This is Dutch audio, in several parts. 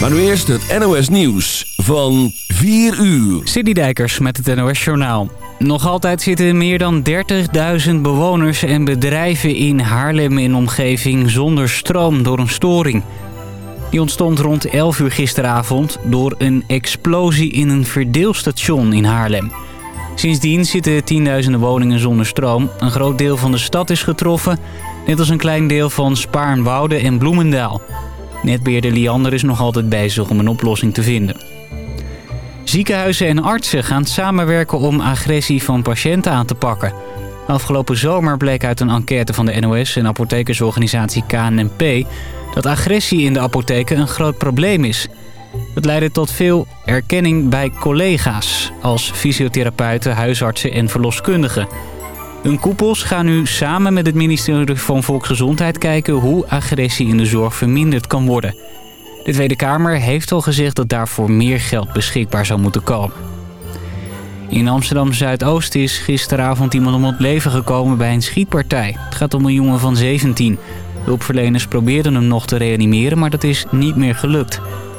Maar nu eerst het NOS Nieuws van 4 uur. City Dijkers met het NOS Journaal. Nog altijd zitten meer dan 30.000 bewoners en bedrijven in Haarlem en omgeving zonder stroom door een storing. Die ontstond rond 11 uur gisteravond door een explosie in een verdeelstation in Haarlem. Sindsdien zitten tienduizenden woningen zonder stroom. Een groot deel van de stad is getroffen, net als een klein deel van Spaarnwoude en Bloemendaal. Netbeheerder Liander is nog altijd bezig om een oplossing te vinden. Ziekenhuizen en artsen gaan samenwerken om agressie van patiënten aan te pakken. Afgelopen zomer bleek uit een enquête van de NOS en apothekersorganisatie KNNP... dat agressie in de apotheken een groot probleem is. Dat leidde tot veel erkenning bij collega's... als fysiotherapeuten, huisartsen en verloskundigen. Hun koepels gaan nu samen met het ministerie van Volksgezondheid kijken... hoe agressie in de zorg verminderd kan worden... De Tweede Kamer heeft al gezegd dat daarvoor meer geld beschikbaar zou moeten komen. In Amsterdam-Zuidoost is gisteravond iemand om het leven gekomen bij een schietpartij. Het gaat om een jongen van 17. Hulpverleners probeerden hem nog te reanimeren, maar dat is niet meer gelukt.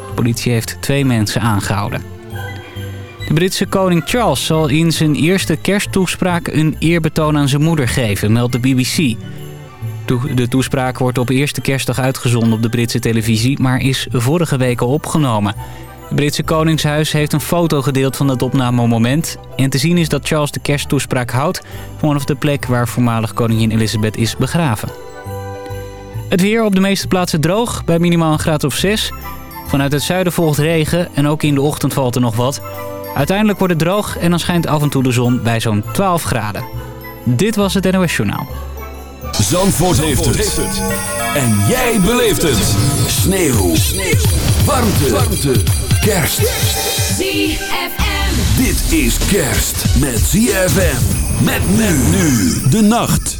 De politie heeft twee mensen aangehouden. De Britse koning Charles zal in zijn eerste kersttoespraak een eerbetoon aan zijn moeder geven, meldt de BBC. De toespraak wordt op eerste kerstdag uitgezonden op de Britse televisie... maar is vorige week al opgenomen. Het Britse Koningshuis heeft een foto gedeeld van het opnamemoment... en te zien is dat Charles de kersttoespraak houdt... vanaf de plek waar voormalig koningin Elizabeth is begraven. Het weer op de meeste plaatsen droog, bij minimaal een graad of 6. Vanuit het zuiden volgt regen en ook in de ochtend valt er nog wat. Uiteindelijk wordt het droog en dan schijnt af en toe de zon bij zo'n 12 graden. Dit was het NOS Journaal. Zandvoort, heeft, het. En jij beleeft het. Sneeuw. Sneeuw. Warmte. Warmte. Kerst. ZFM. Dit is kerst met ZFM. Met men nu. De nacht.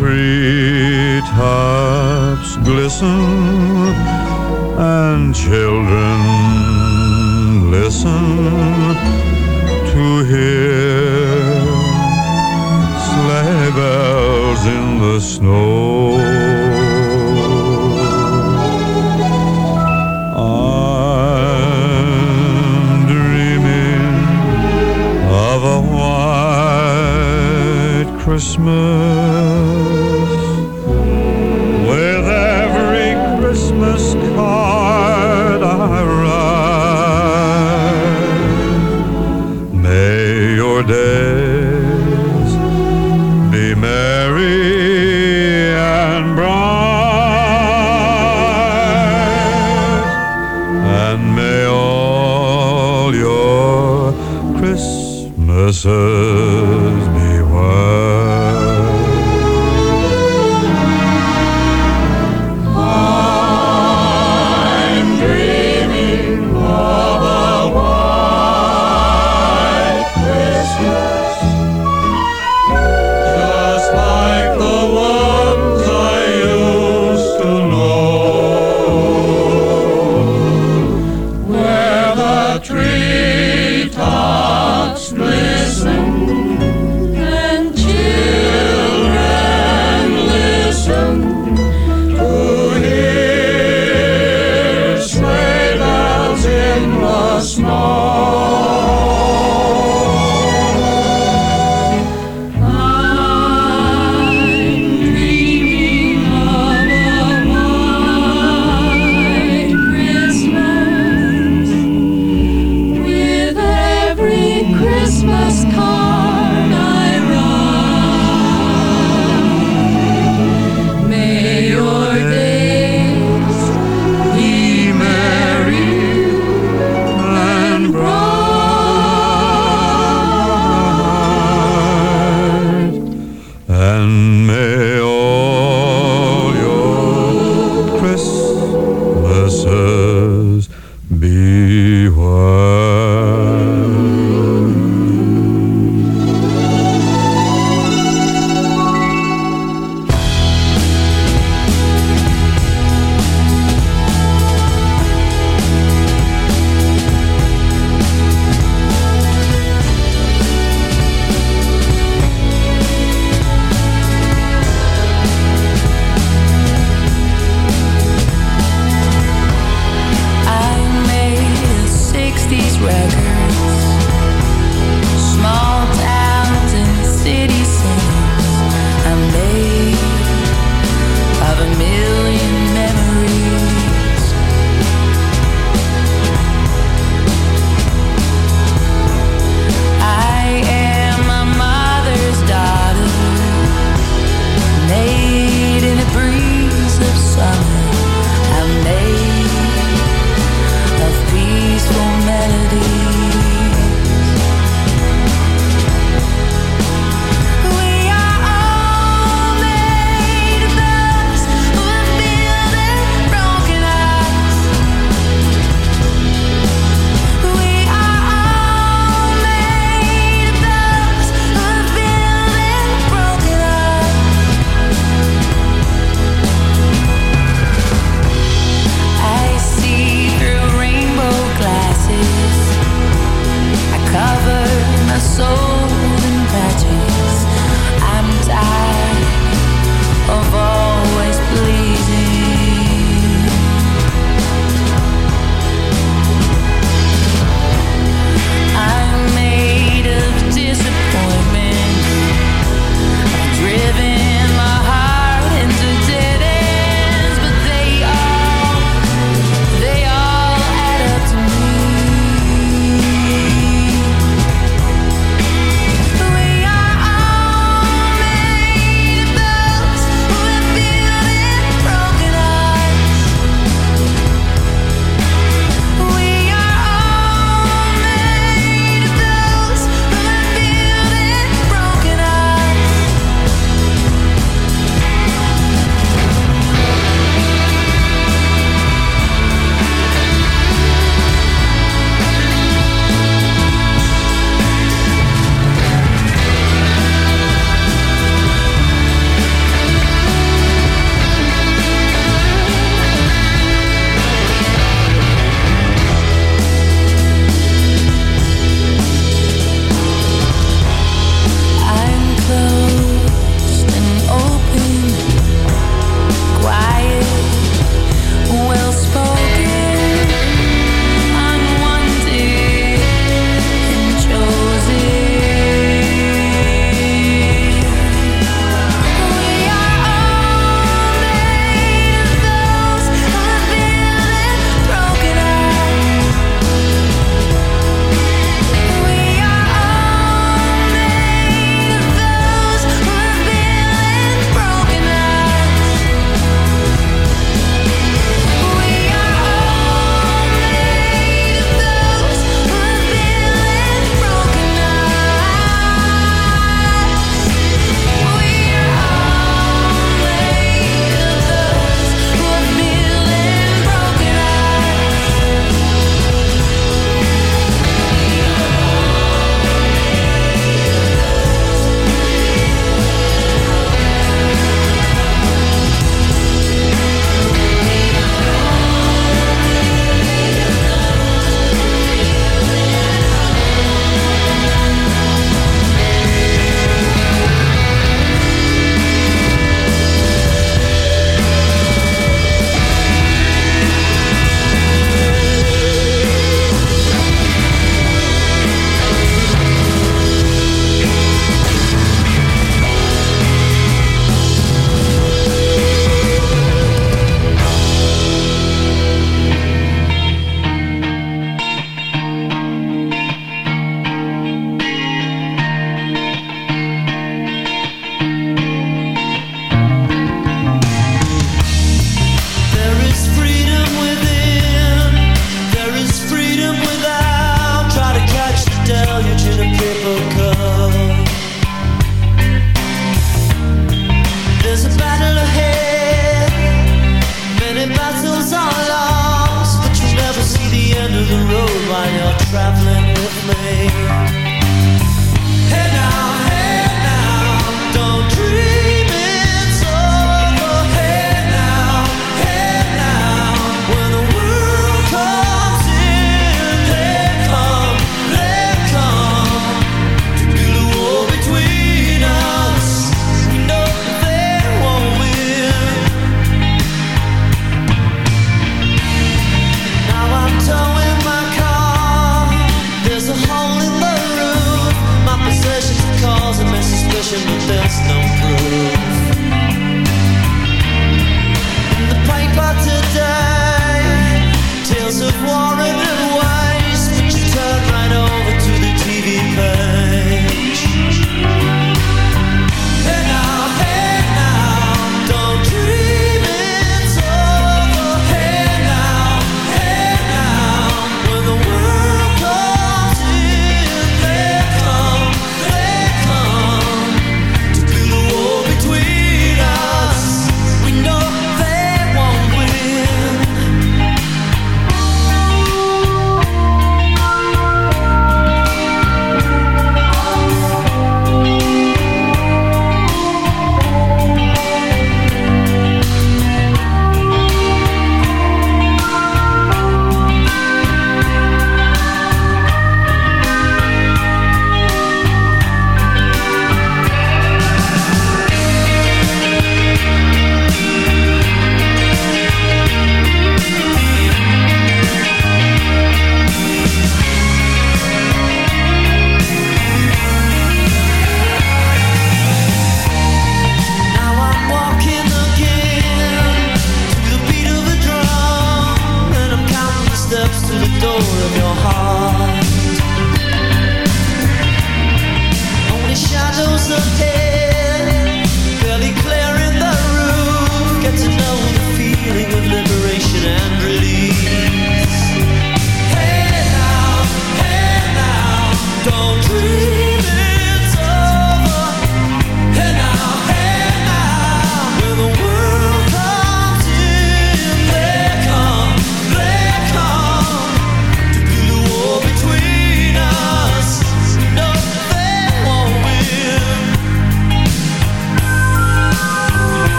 Free.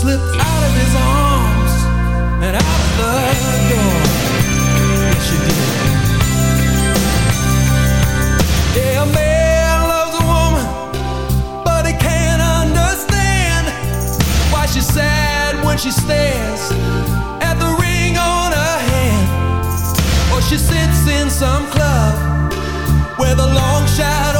slipped out of his arms and out the door. Yes, she did. Yeah, a man loves a woman, but he can't understand why she's sad when she stares at the ring on her hand, or she sits in some club where the long shadow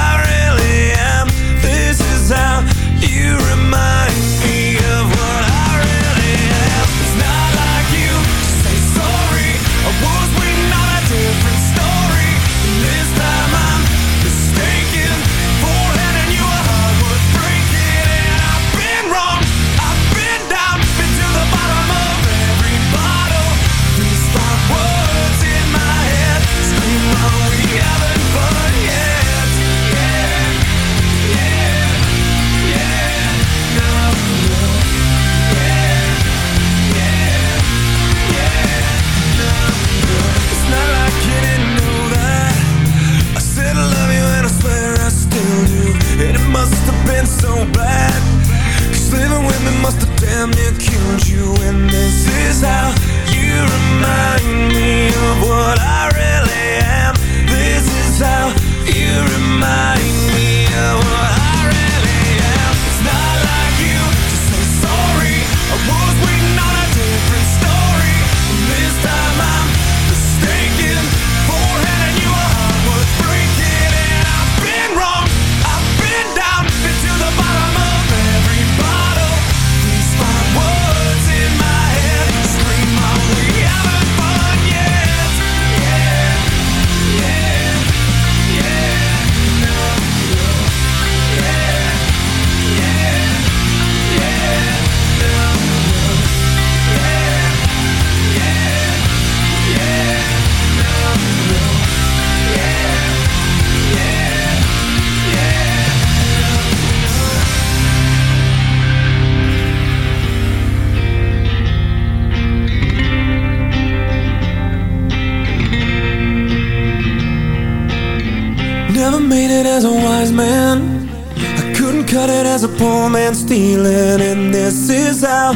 so bad. Slaving women must have damn near killed you. And this is how you remind me of what I really am. This is how you remind out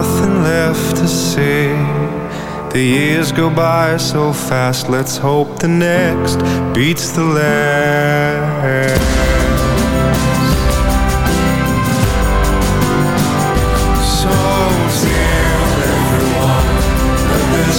nothing left to say. The years go by so fast, let's hope the next beats the last. So tell everyone that this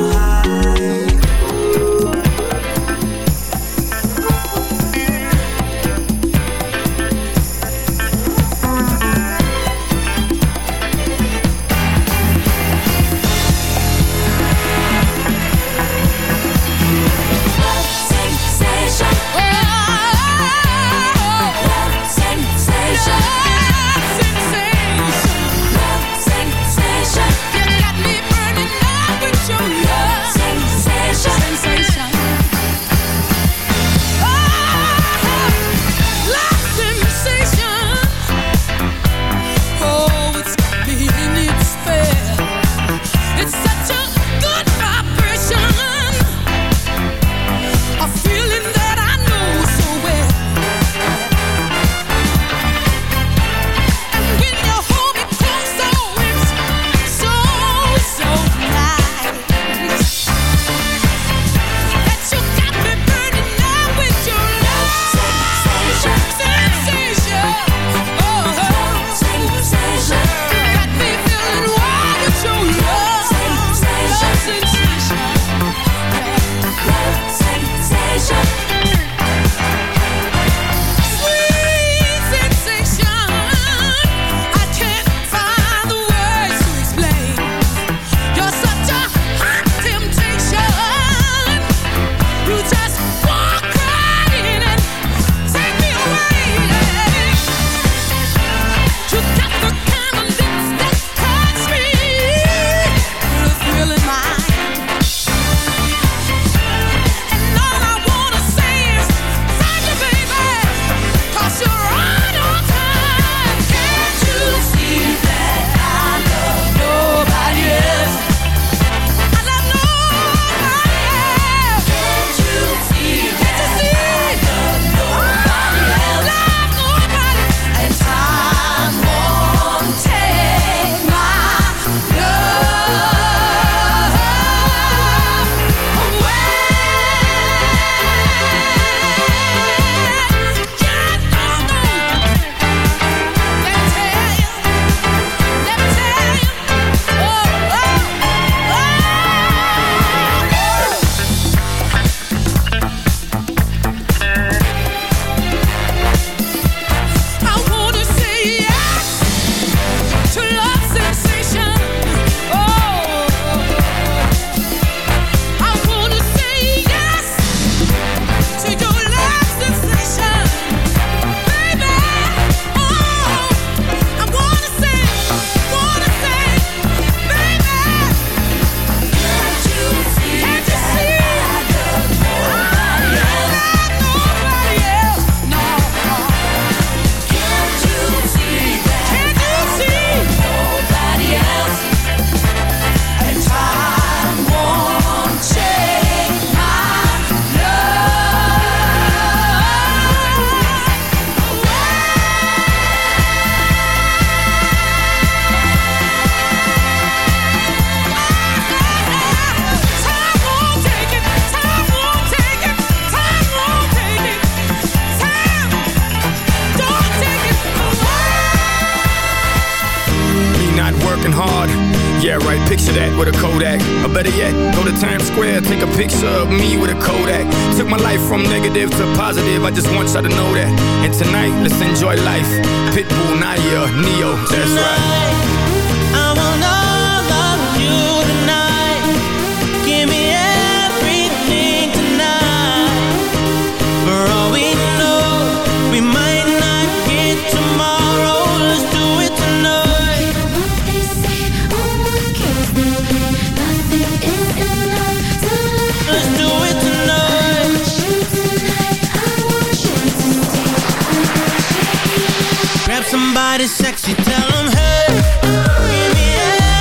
Somebody sexy, tell them hey Give me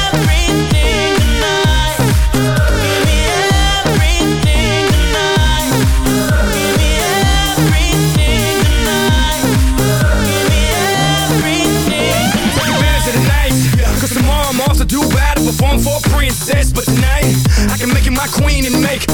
everything tonight. Give me everything tonight. Give me everything tonight. Give me everything Take advantage of the night Cause tomorrow I'm Perform for a princess But tonight I can make you my queen And make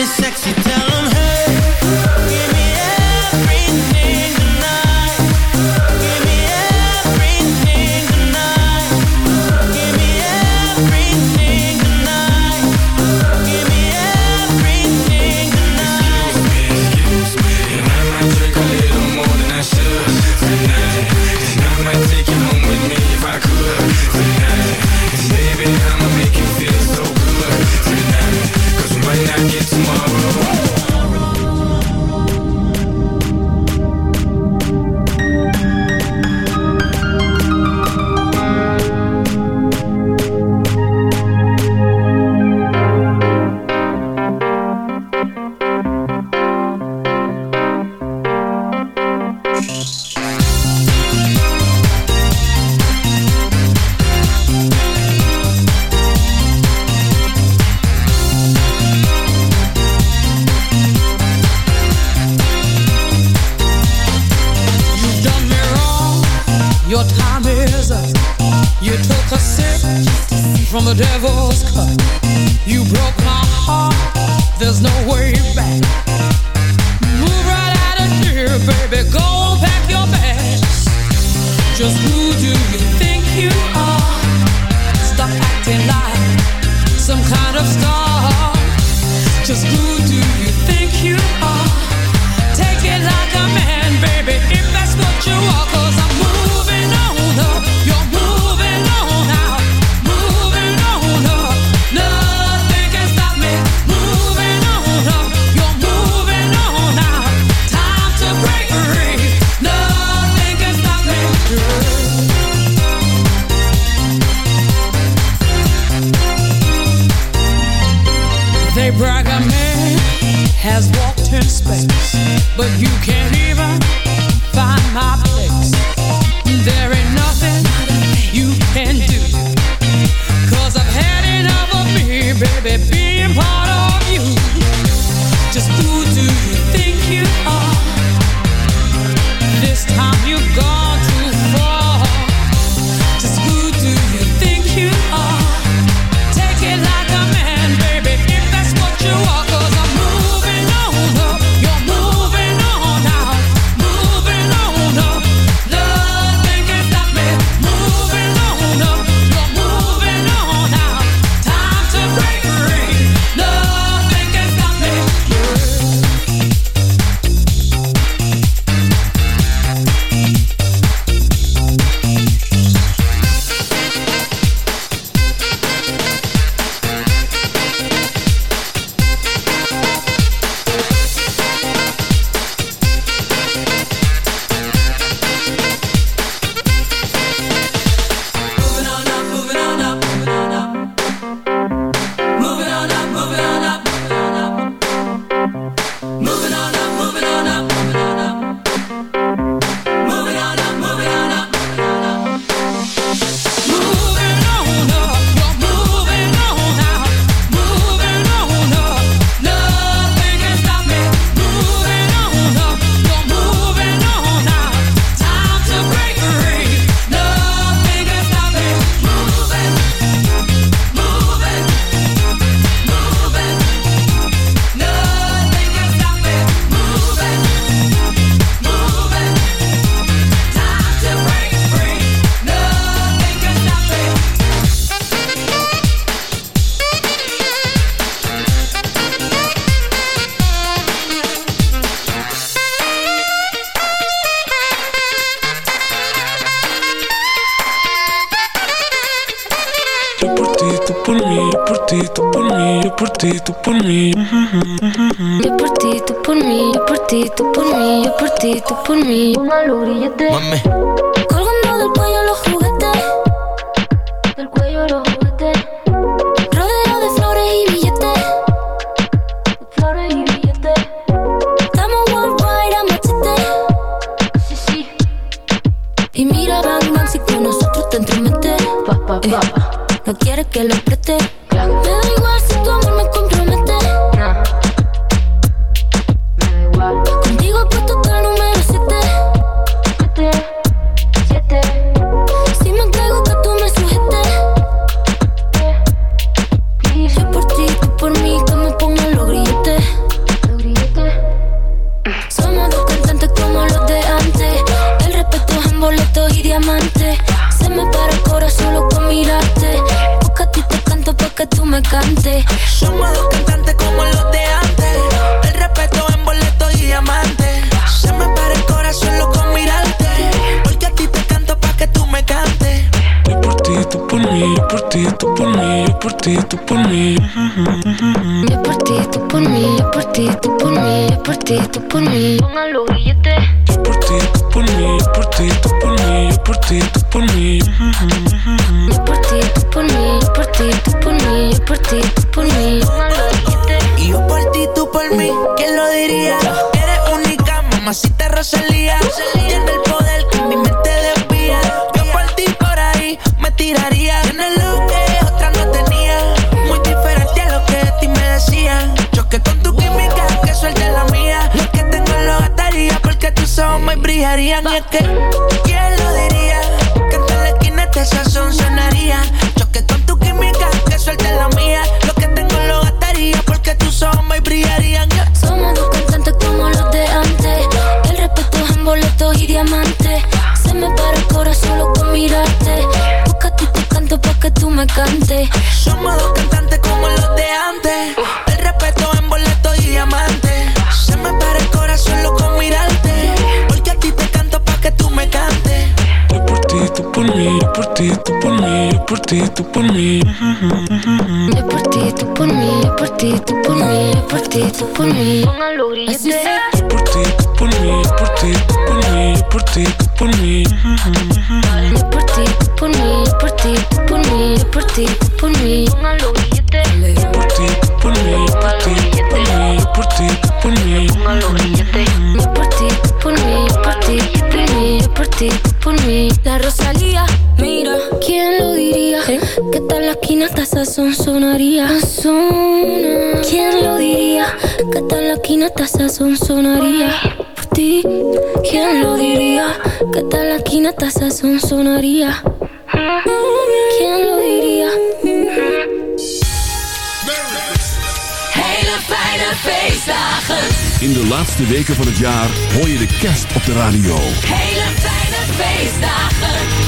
It's sexy. por ti, tú por mí. Yo por ti, tú por mí. Yo por ti, tú por mí. Yo por ti, tú por mí. Póngalo grillete. Yo por ti, tú por mí. Yo por ti, tú por mí. Yo por ti, tú por mí. Yo por ti, tú por mí. Yo por ti, tú por mí. Yo por ti, tú por mí. Póngalo grillete. Yo por ti, tú por mí. Yo por ti, tú por mí. Yo por ti, Yo por ti, tú por mí. Yo por ti, tú por mí. Yo por ti, tú por mí. La Rosalía. Que tal la esquina hasta sazón sonaría. Sazona. ¿Quién lo diría? Que tal la esquina hasta sazón sonaría. Por ti, ¿quién lo diría? Que tal la esquina hasta sazón sonaría. ¿Quién lo diría? Hele fijne feestdagen. In de laatste weken van het jaar hoor je de kerst op de radio. Hele fijne feestdagen.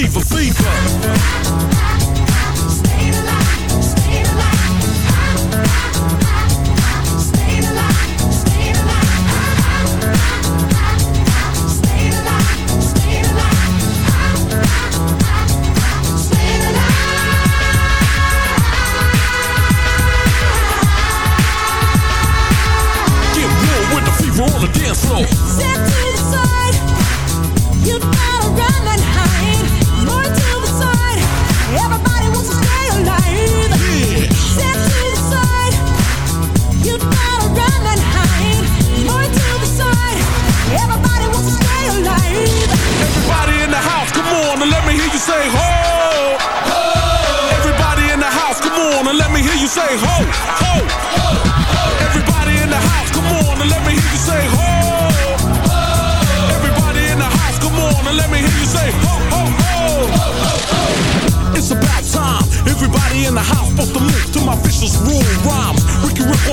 Leave